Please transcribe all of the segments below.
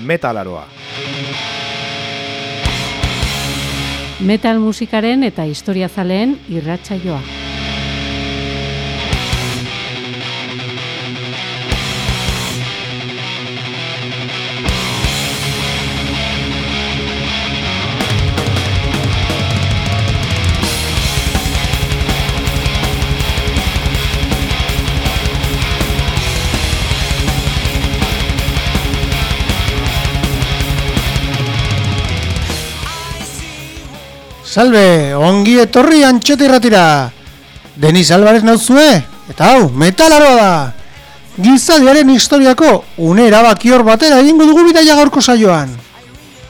Metalaroa. Metal musikaren eta historia zaleen irratsaioa. Salve, ongi etorri antxete irratira. Denis Alvarez nauzue, eta hau, metalaroa da. Gizadiaren historiako une erabakior batera egingo dugu bidaia gaurko saioan.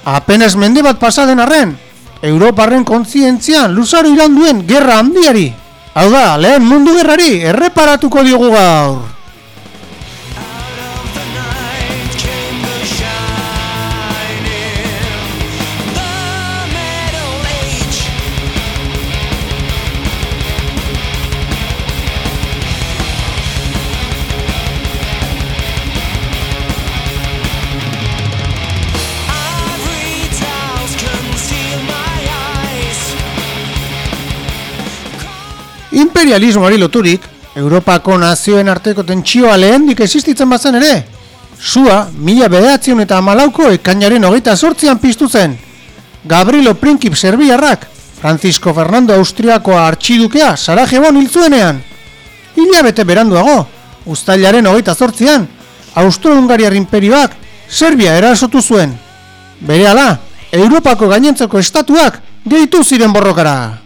Apenas mende bat pasaden arren, Europarren kontzientzian luzaro iran duen gerra handiari. Hau da, lehen mundu gerrari erreparatuko diogu gaur. Imperialismoari loturik, Europako nazioen arteko tentsioa lehendik existitzen bazen ere. Sua, mila behatzion eta amalauko ekainaren hogeita sortzian piztu zen. Gabrilo Prinkip Serbiarrak, Francisco Fernando Austriakoa artxidukea Sarajebon hiltzuenean. Ila bete beranduago, ustailaren hogeita sortzian, Austro-Hungariar imperioak Serbia erasotu zuen. Berehala, Europako gainentzeko estatuak gehitu ziren borrokara.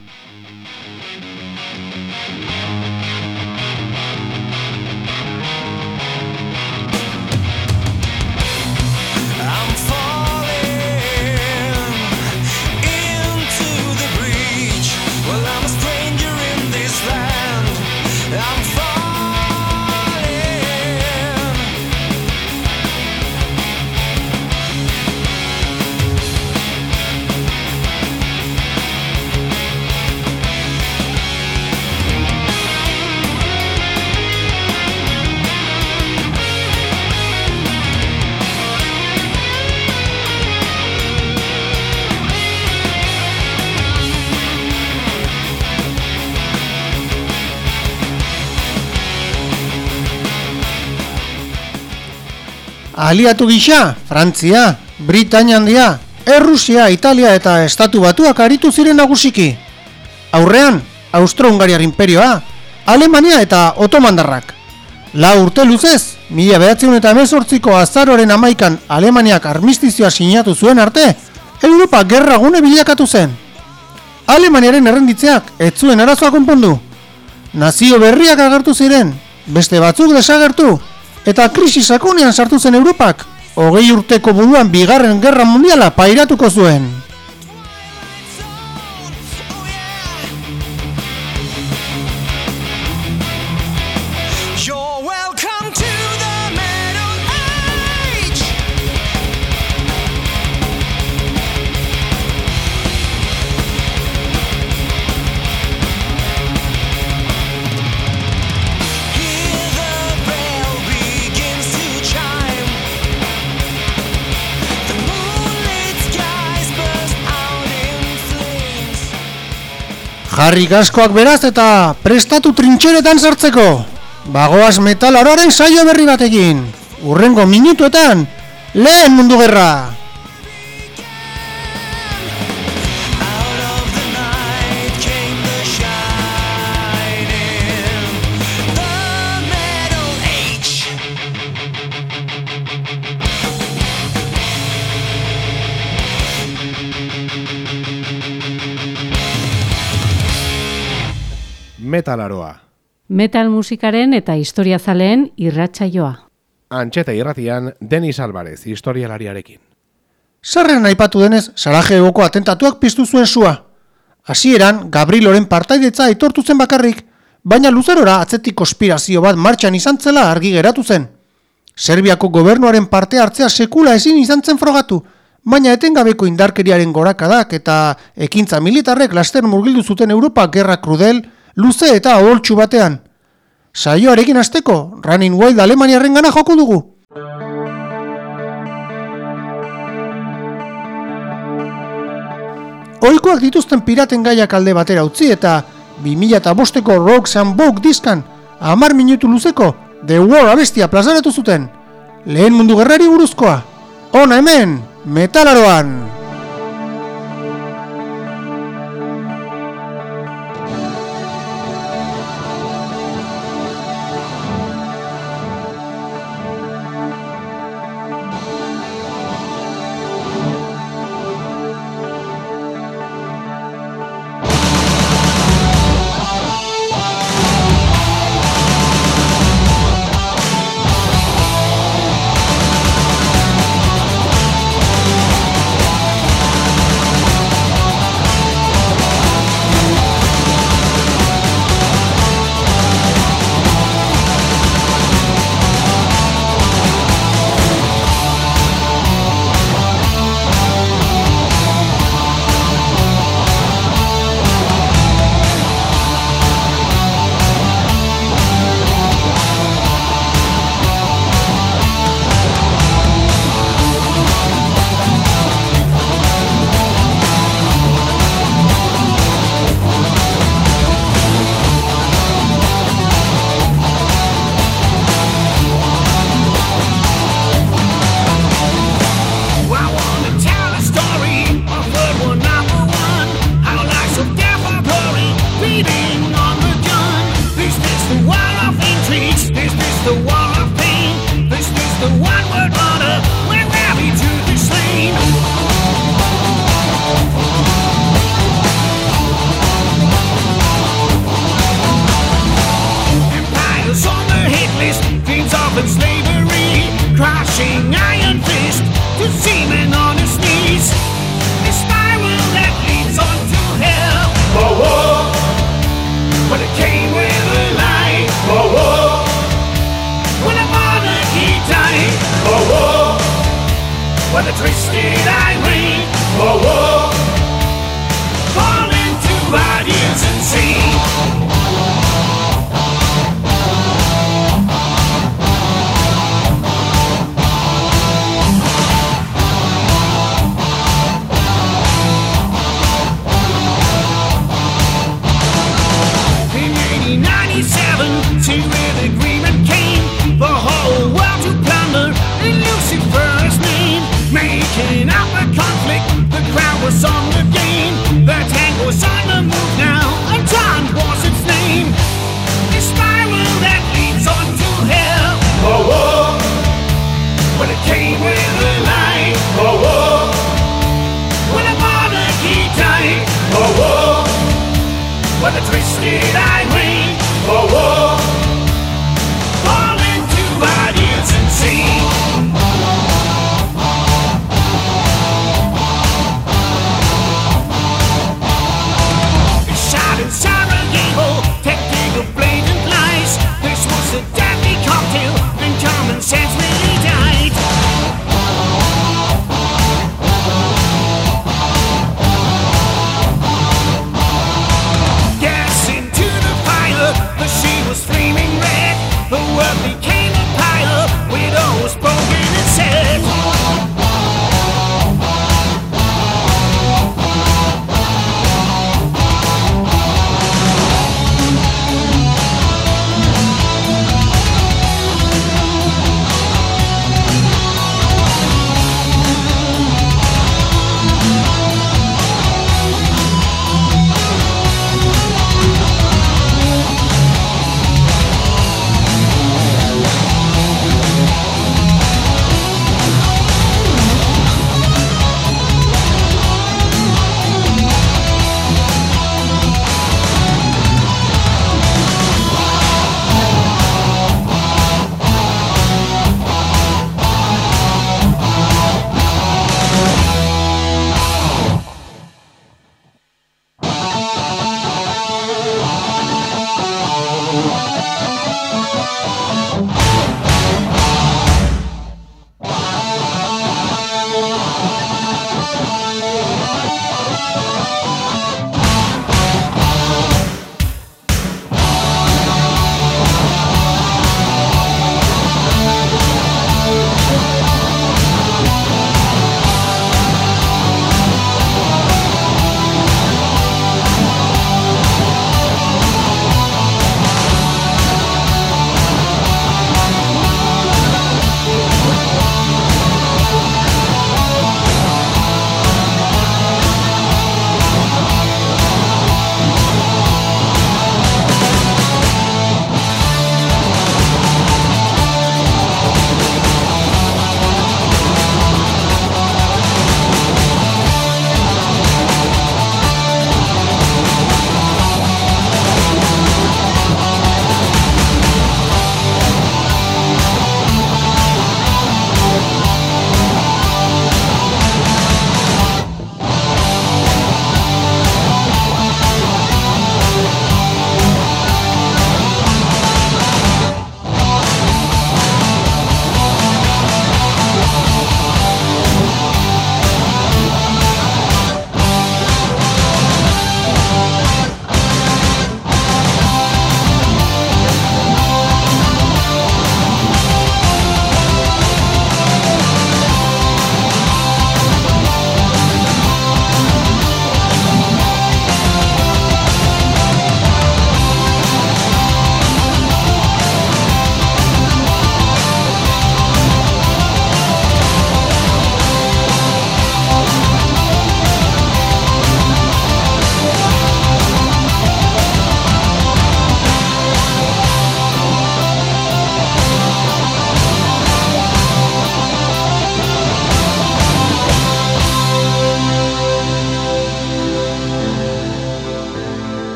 Aliatu gisa, Frantzia, Britania handia, Errusia, Italia eta Estatu Batuak aritu ziren nagusiki. Aurrean, Austro-Hungariar imperioa, Alemania eta Otomandarrak. La urte luzez, mila behatziun eta emezortziko azaroren amaikan Alemaniak armistizioa sinatu zuen arte, Europa gerra gune bilakatu zen. Alemaniaren errenditzeak ez zuen arazoa konpondu. Nazio berriak agertu ziren, beste batzuk desagertu, eta krisi sakonean sartu zen Europak, hogei urteko buruan bigarren gerra mundiala pairatuko zuen. Jarri gaskoak beraz eta prestatu trintxeretan sartzeko. Bagoaz metal aroaren saio berri batekin. Urrengo minutuetan, lehen mundu gerra. Metalaroa. Metal musikaren eta historia zaleen irratsaioa. Antxeta irratian, Denis Alvarez, historialariarekin. Zerren aipatu denez, Sarajeboko atentatuak piztu zuen sua. Hasieran, Gabriloren partaidetza aitortu zen bakarrik, baina luzarora atzetik konspirazio bat martxan izan zela argi geratu zen. Serbiako gobernuaren parte hartzea sekula ezin izan zen frogatu, baina etengabeko indarkeriaren gorakadak eta ekintza militarrek laster murgildu zuten Europa gerra krudel, luze eta oholtxu batean. Saioarekin hasteko, Running Wild Alemaniaren gana joko dugu. Oikoak dituzten piraten gaiak alde batera utzi eta 2005-teko Rogues and Book diskan amar minutu luzeko The War abestia plazaratu zuten. Lehen mundu gerrari buruzkoa. Ona hemen, metalaroan! Metalaroan!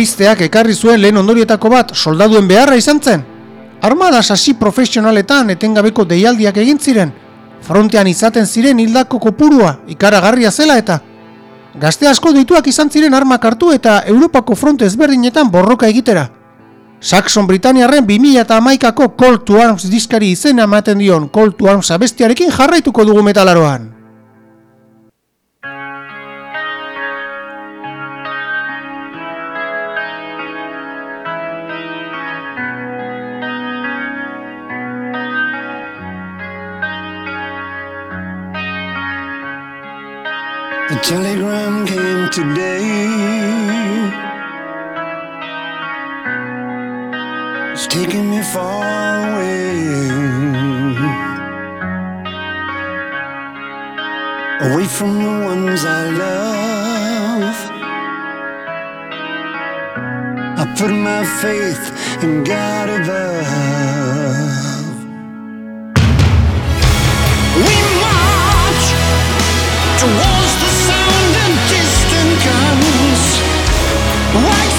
Pizteak ekarri zuen lehen ondorietako bat soldaduen beharra izan zen. Armada sasi profesionaletan etengabeko deialdiak egin ziren, frontean izaten ziren hildako kopurua ikaragarria zela eta gazte asko dituak izan ziren armak hartu eta Europako fronte ezberdinetan borroka egitera. Saxon Britaniarren 2000 eta amaikako Call to Arms diskari izena ematen dion Call to Arms abestiarekin jarraituko dugu metalaroan. Telegram came today. It's taking me far away. Away from the ones I love. I put my faith in God above. Why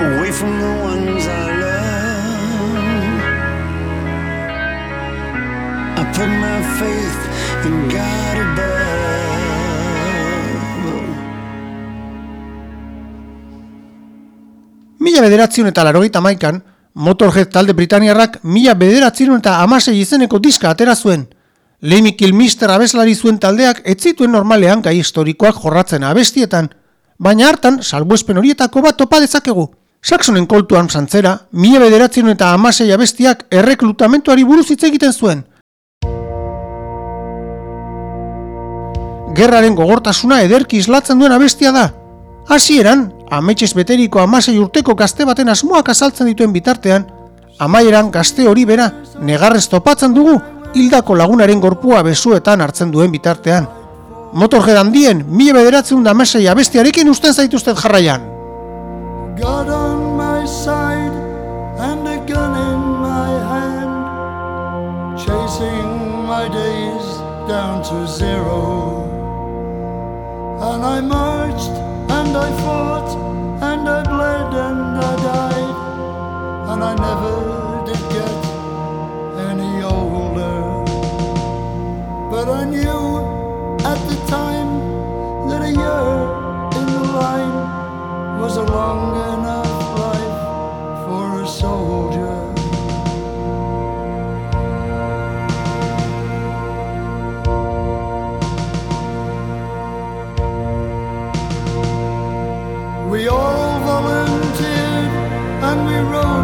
Away from the ones I love. I put my faith in God above. Mila bederatzion eta larogeita maikan, Motorhead talde Britaniarrak mila bederatzion eta amasei izeneko diska atera zuen. Lemmy Kilmister abeslari zuen taldeak ez zituen normalean gai historikoak jorratzen abestietan, baina hartan salbuespen horietako bat topa dezakegu. Saxonen koltuan santzera, mila bederatzen eta amasei abestiak erreklutamentuari buruz hitz egiten zuen. Gerraren gogortasuna ederki islatzen duen abestia da. Hasieran, ametxez beteriko amasei urteko gazte baten asmoak azaltzen dituen bitartean, amaieran gazte hori bera negarrez topatzen dugu hildako lagunaren gorpua besuetan hartzen duen bitartean. Motorhead handien, mila bederatzen da amasei abestiarekin usten zaituzten jarraian. God on my side and a gun in my hand, chasing my days down to zero. And I marched and I fought and I bled and I died, and I never did get any older. But I knew at the time that a year was a long enough life for a soldier. We all volunteered and we wrote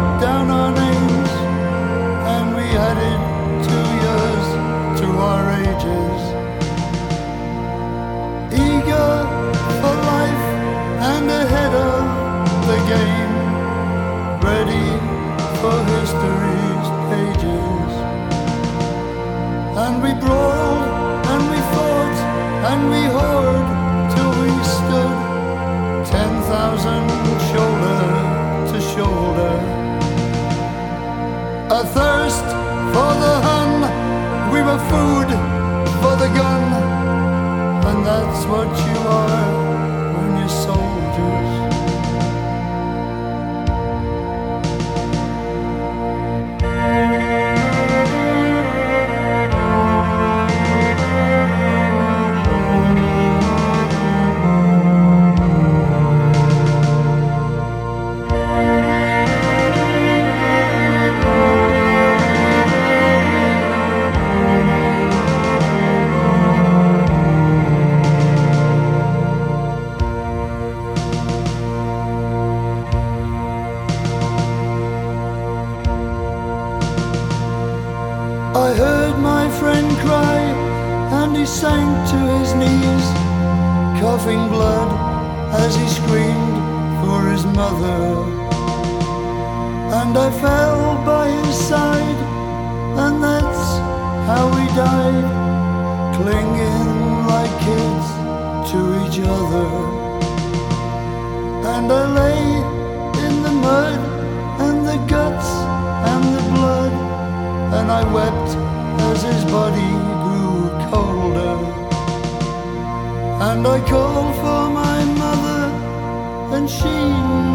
and she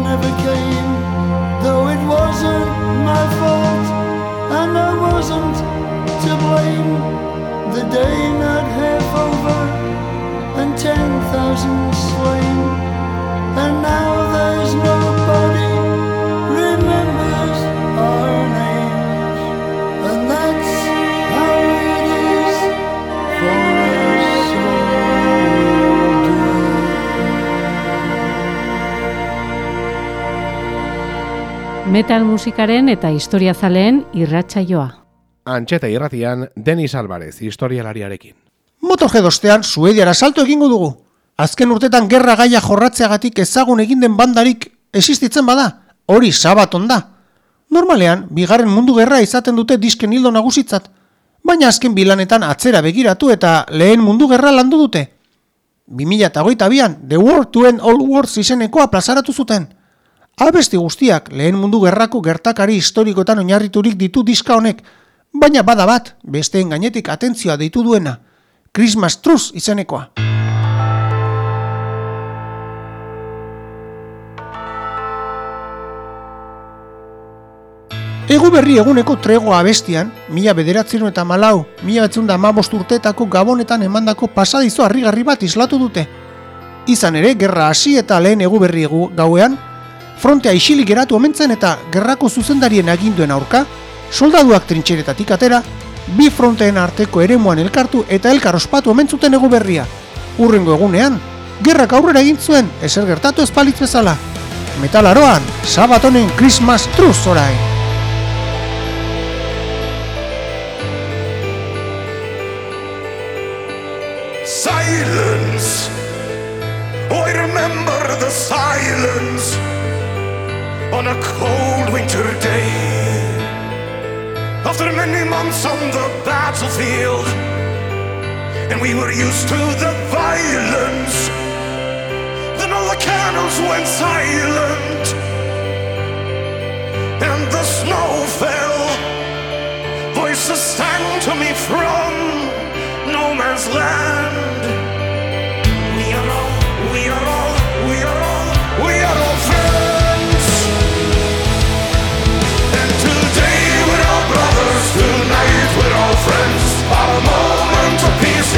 never came, though it wasn't my fault, and I wasn't to blame. The day not half over, and ten thousand slain, and now there's nobody Metal musikaren eta historiazaleen irratsaioa. Antxeta irratian, Denis Alvarez, historialariarekin. Motorhead ostean Suediara salto egingo dugu. Azken urtetan gerra gaia jorratzeagatik ezagun egin den bandarik existitzen bada, hori sabaton da. Normalean, bigarren mundu gerra izaten dute disken hildo nagusitzat, baina azken bilanetan atzera begiratu eta lehen mundu gerra landu dute. 2008an, The War to End All Wars izenekoa plazaratu zuten. Abesti guztiak lehen mundu gerrako gertakari historikotan oinarriturik ditu diska honek, baina bada bat, besteen gainetik atentzioa deitu duena, Christmas Truce izenekoa. Ego berri eguneko tregoa abestian, mila bederatzen eta malau, mila betzun da amabost urteetako gabonetan emandako pasadizo harrigarri bat islatu dute. Izan ere, gerra hasi eta lehen egu berri egu gauean, frontea isilik geratu omentzen eta gerrako zuzendarien aginduen aurka, soldaduak trintxeretatik atera, bi fronteen arteko eremuan elkartu eta elkar ospatu omen zuten ego berria. Urrengo egunean, gerrak aurrera egin zuen ezer gertatu ezpalitz bezala. Metalaroan, sabatonen Christmas Truz orain. silence. I remember the silence. on a cold winter day. After many months on the battlefield, and we were used to the violence, then all the cannons went silent, and the snow fell. Voices sang to me from no man's land.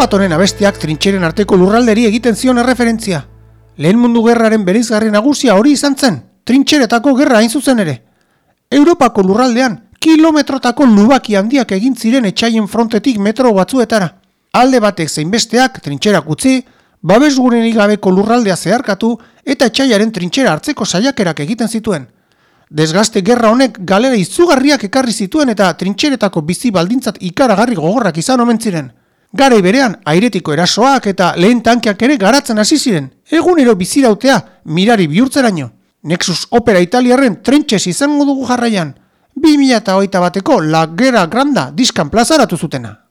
bat honen abestiak trintxeren arteko lurralderi egiten zion erreferentzia. Lehen mundu gerraren berizgarri nagusia hori izan zen, trintxeretako gerra hain zuzen ere. Europako lurraldean, kilometrotako lubaki handiak egin ziren etxaien frontetik metro batzuetara. Alde batek zeinbesteak trintxerak utzi, babes gabeko lurraldea zeharkatu eta etxaiaren trintxera hartzeko saiakerak egiten zituen. Desgazte gerra honek galera izugarriak ekarri zituen eta trintxeretako bizi baldintzat ikaragarri gogorrak izan omen ziren. Garai berean, airetiko erasoak eta lehen tankeak ere garatzen hasi ziren, egunero bizirautea mirari bihurtzeraino. Nexus Opera Italiarren trentxez izango dugu jarraian, 2008 bateko La Guerra Granda diskan plazaratu zutena.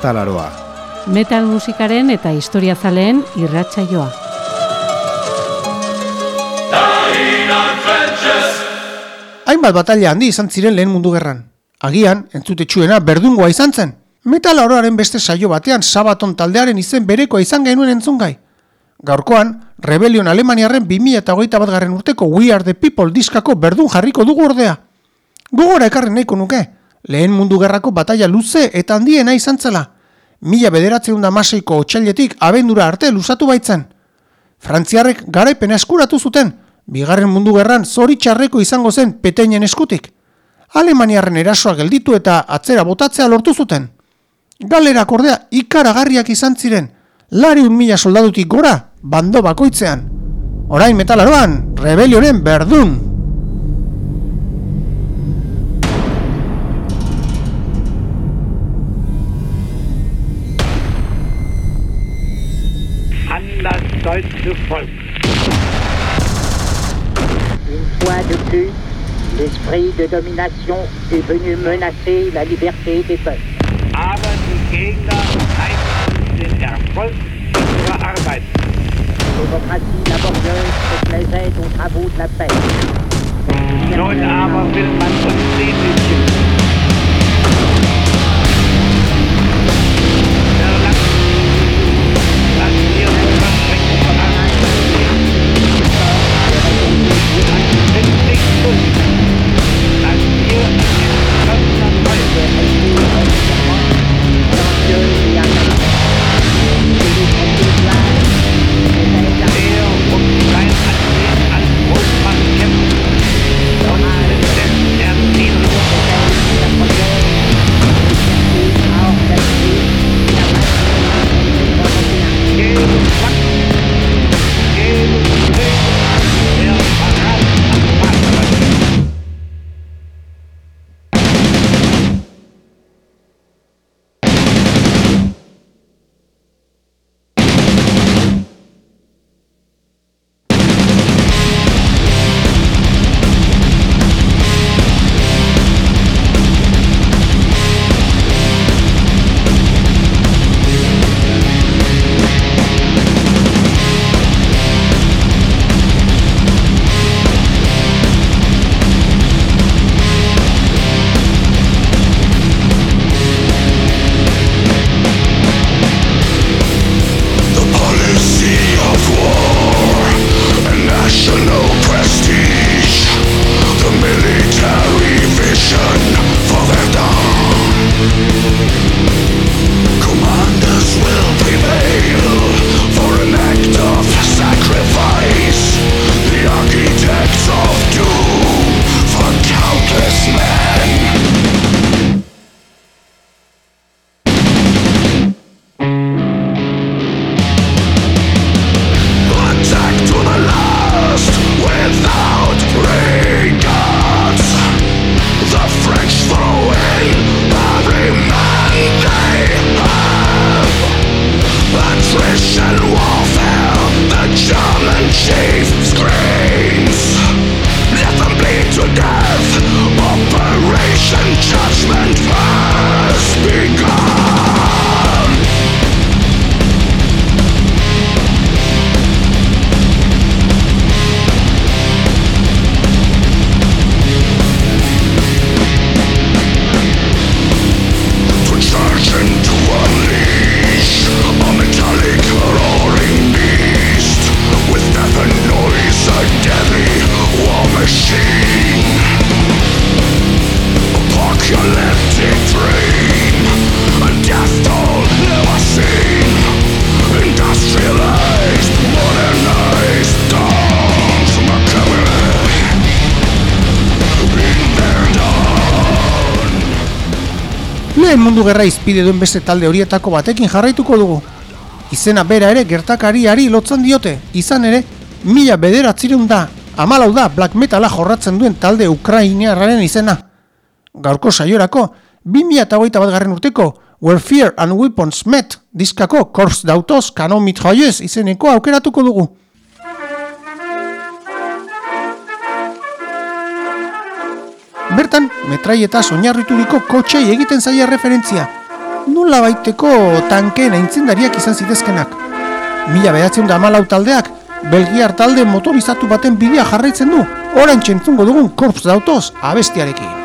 Metalaroa. Metal musikaren eta historiazaleen irratsaioa. Hainbat batalla handi izan ziren lehen mundu gerran. Agian, entzutetsuena berdungoa izan zen. Metal oroaren beste saio batean Sabaton taldearen izen berekoa izan genuen entzungai. Gaurkoan, Rebellion Alemaniarren 2008 bat garren urteko We Are The People diskako berdun jarriko dugu ordea. Gogora ekarri nahiko nuke, lehen mundu gerrako batalla luze eta handiena izan zela. Mila bederatzeun da maseiko otxailetik abendura arte luzatu baitzen. Frantziarrek garaipena eskuratu zuten, bigarren mundu gerran zoritxarreko izango zen peteinen eskutik. Alemaniarren erasoa gelditu eta atzera botatzea lortu zuten. Galerak ordea ikaragarriak izan ziren, lariun mila soldadutik gora, bando bakoitzean. Orain metalaroan, rebelionen berdun. Das deutsche Volk. Une fois de plus, l'esprit de domination est venu menacer la liberté des peuples. Aber die Gegner den Erfolg unserer Arbeit. Démocratie laborieuse déplaisait aux travaux de la paix. Nun aber will man uns demütigen. Mundu gerra izpide duen beste talde horietako batekin jarraituko dugu. Izena bera ere gertakariari lotzen diote, izan ere, mila bederatzireun da, amalau da black metala jorratzen duen talde ukrainiarraren izena. Gaurko saiorako, 2008 bat garren urteko, Where Fear and Weapons Met diskako Corps d'Autos Canon Mitraillez izeneko aukeratuko dugu. Bertan, metraietaz oinarrituriko kotxei egiten zaia referentzia. Nula baiteko tankeen aintzindariak izan zitezkenak. Mila behatzen da amalau taldeak, Belgiar talde motorizatu baten bidea jarraitzen du, orain txentzungo dugun korps dautoz abestiarekin.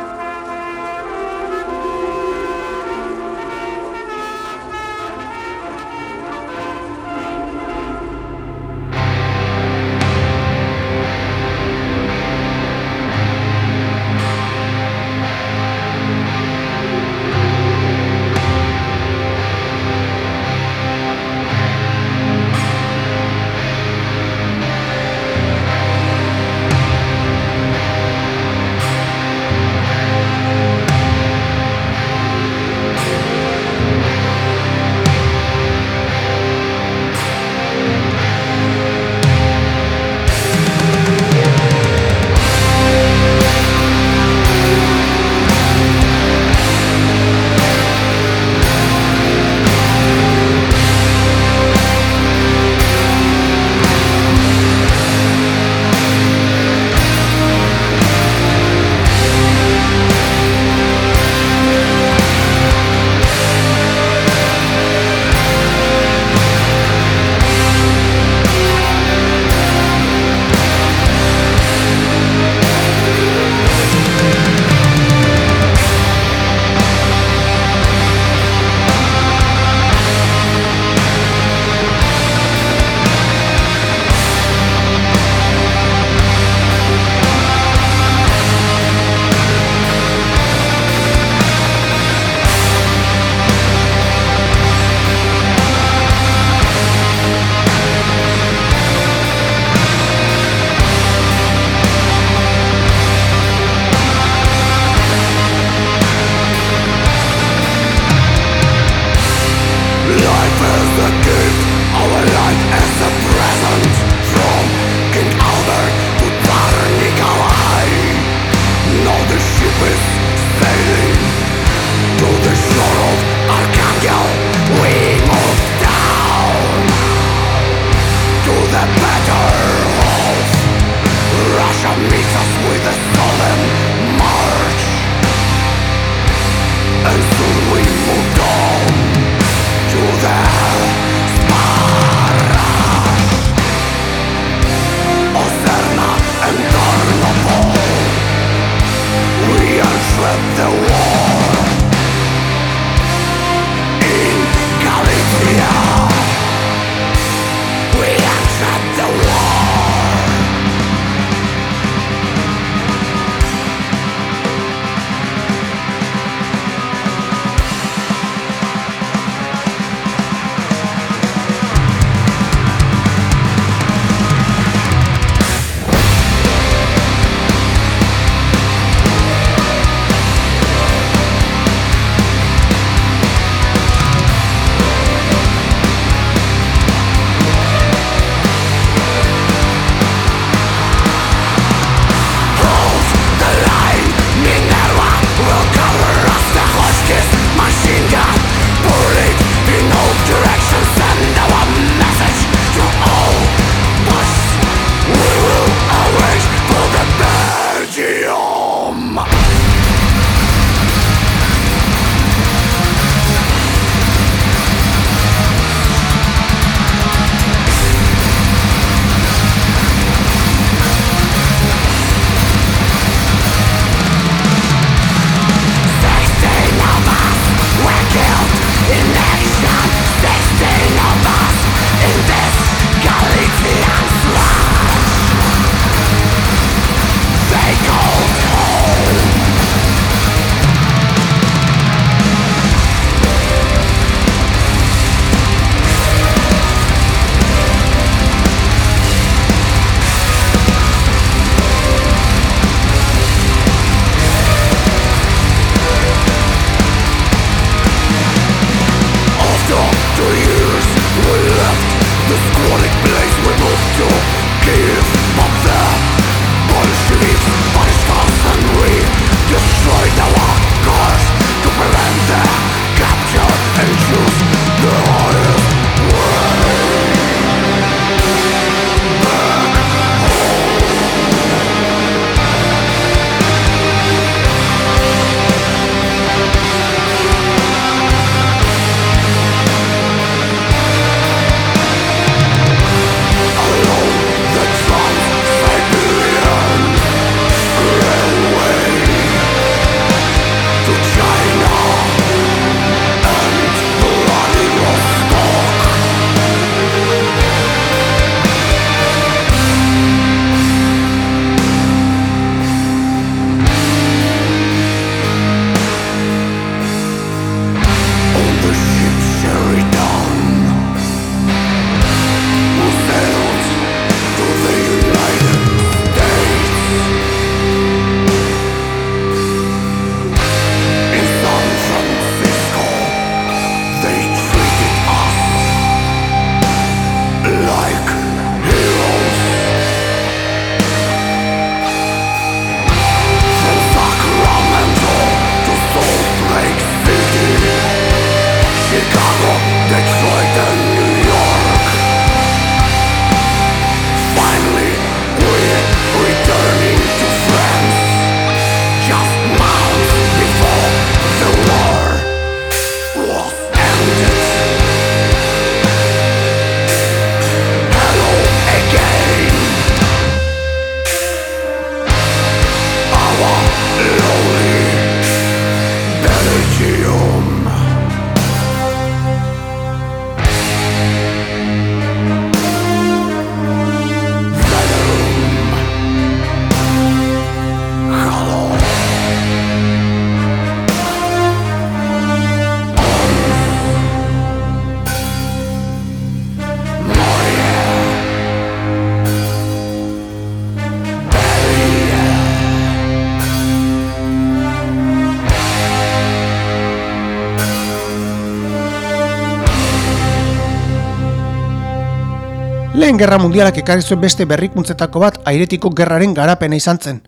Lehen gerra mundialak ekarri zuen beste berrikuntzetako bat airetiko gerraren garapena izan zen.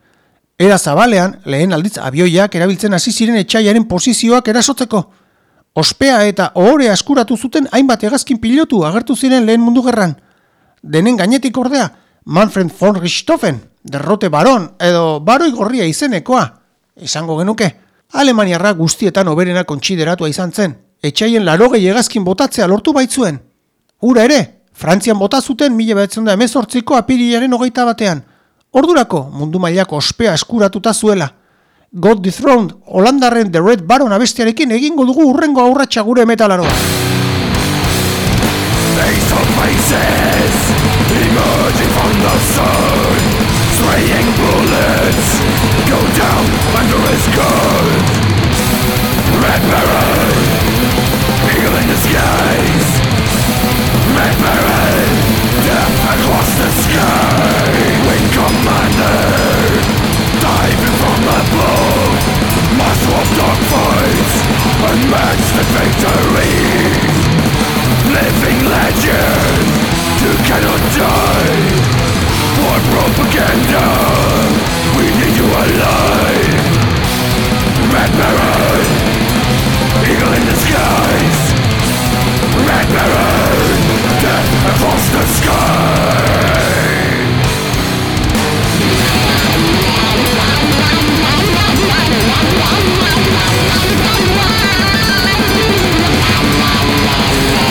Era zabalean, lehen aldiz abioiak erabiltzen hasi ziren etxaiaren posizioak erasotzeko. Ospea eta ohorea eskuratu zuten hainbat hegazkin pilotu agertu ziren lehen mundu gerran. Denen gainetik ordea, Manfred von Richthofen, derrote baron edo baroi gorria izenekoa, izango genuke. Alemaniarra guztietan oberena kontsideratua izan zen, etxaien larogei hegazkin botatzea lortu baitzuen. Ura ere, Frantzian bota zuten mila behatzen da emezortziko apirilaren hogeita batean. Ordurako mundu mailako ospea eskuratuta zuela. God Dethroned, Holandarren The Red Baron abestiarekin egingo dugu urrengo aurratsa gure metalaroa. Face to faces, emerging from the sun, spraying bullets, go down under his gun. Red Baron, eagle in skies. Red Baron, Baron, eagle in the skies. Red Baron, Across the Yeah.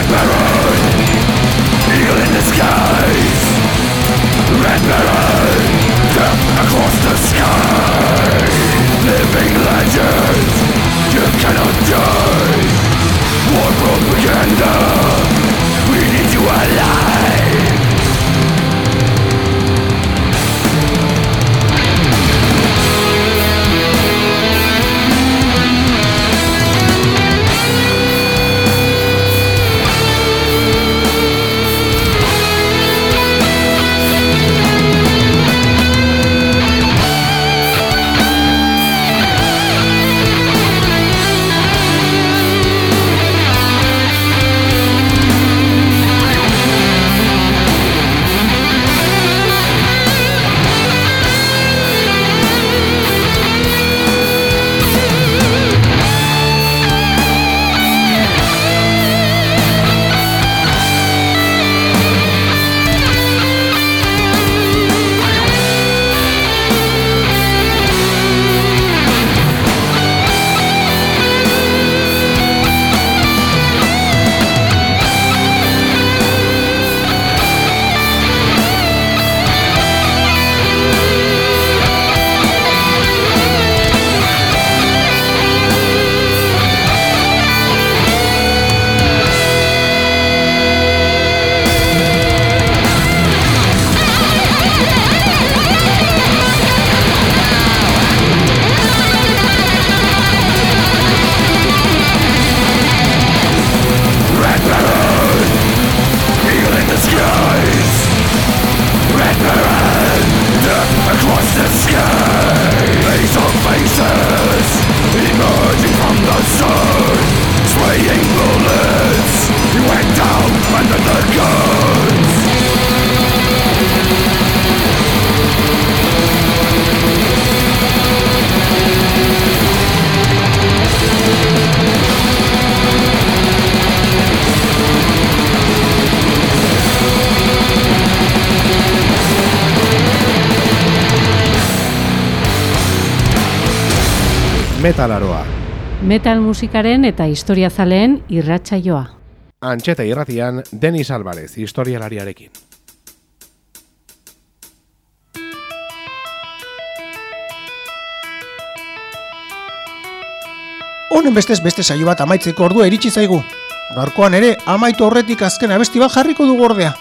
Red Baron, eagle in the skies. Red Baron, death across the sky. Living you cannot die. War propaganda, we need you alive. Metalaroa. Metal musikaren eta historiazaleen irratsaioa. Antxeta irratian, Denis Alvarez, historialariarekin. Honen bestez beste saio bat amaitzeko ordua iritsi zaigu. Gaurkoan ere amaitu horretik azken abesti bat jarriko dugu ordea.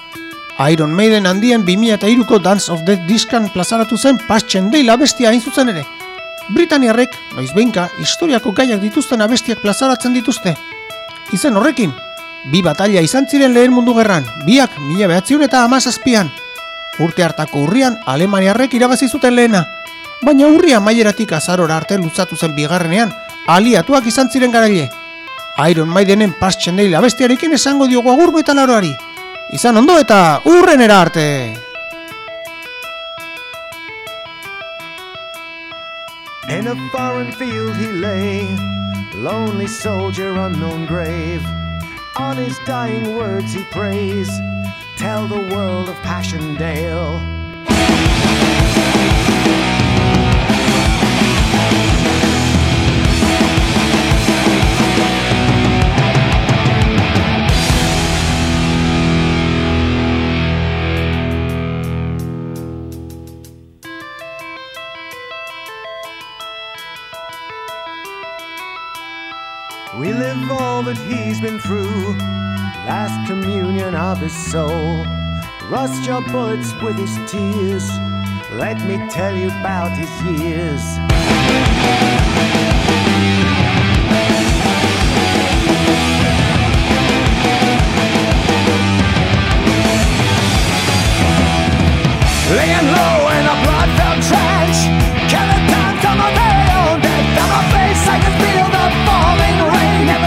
Iron Maiden handien 2003ko Dance of Death diskan plazaratu zen Passion Day abestia hain zuzen ere. Britaniarrek, noiz behinka, historiako gaiak dituzten abestiak plazaratzen dituzte. Izen horrekin, bi batalla izan ziren lehen mundu gerran, biak mila behatziun eta amazazpian. Urte hartako urrian Alemaniarrek irabazi zuten lehena, baina urria maileratik azarora arte lutzatu zen bigarrenean, aliatuak izan ziren garaile. Iron Maidenen Past Nail abestiarekin esango diogu agur metalaroari. Izan ondo eta urrenera arte! In a foreign field he lay, lonely soldier, unknown grave. On his dying words he prays, tell the world of Passchendaele. We live all that he's been through, last communion of his soul. Rust your bullets with his tears. Let me tell you about his years. Laying low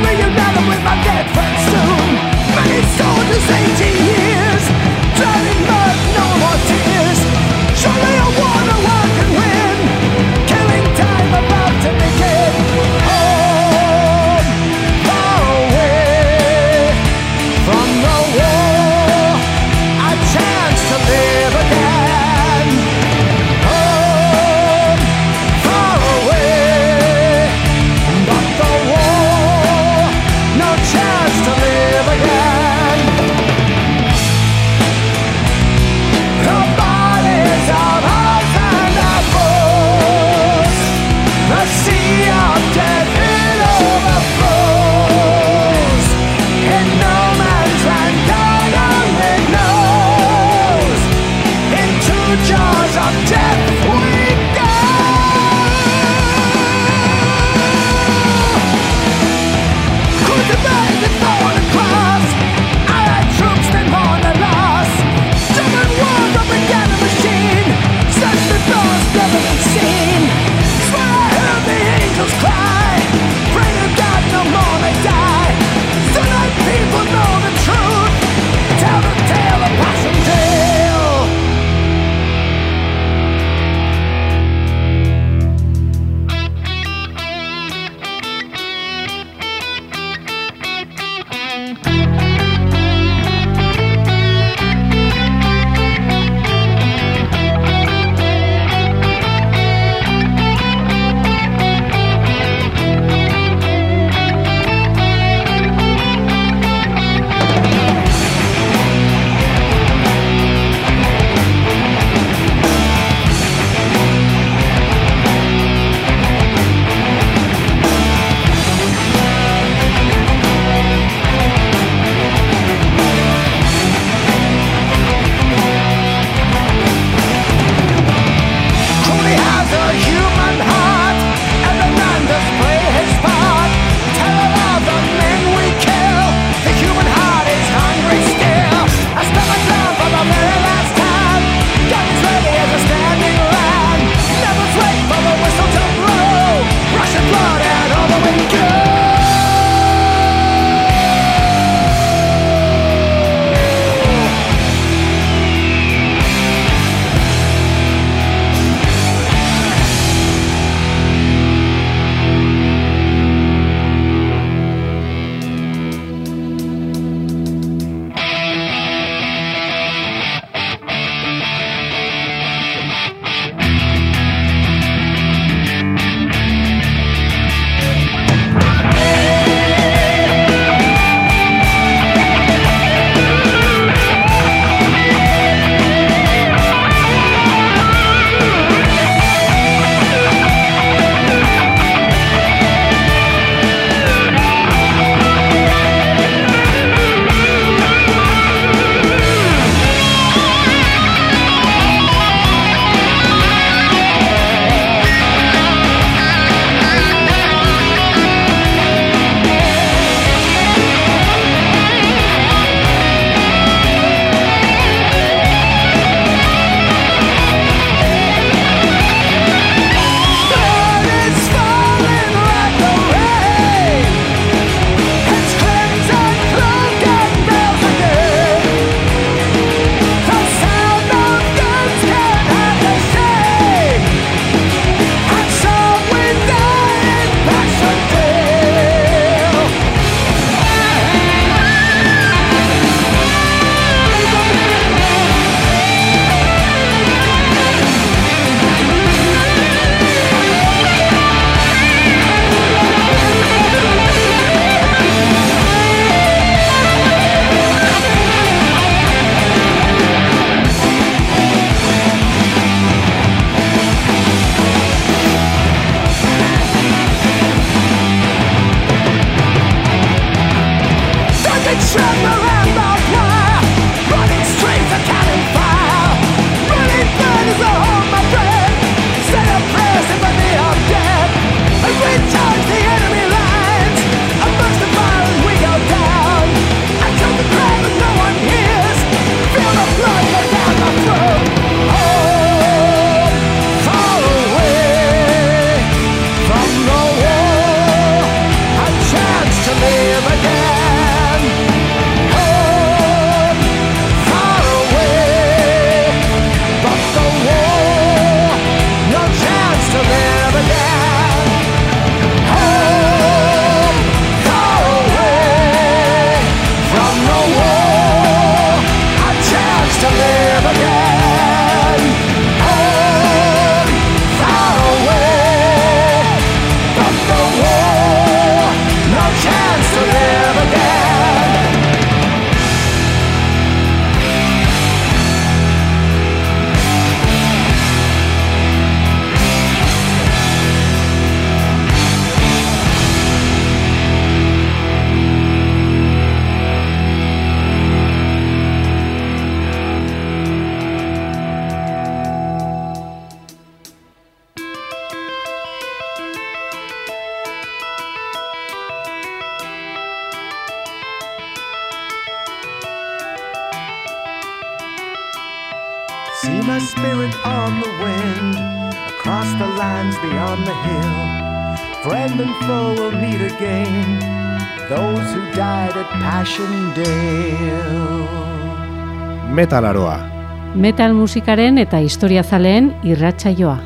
Be reunited with my dead friends soon. Many soldiers, 18 years Drowned in mud, no more tears. Surely a metalaroa. Metal musikaren eta historiazaleen irratsaioa.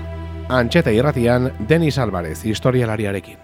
Antxeta irratian Denis Alvarez historialariarekin.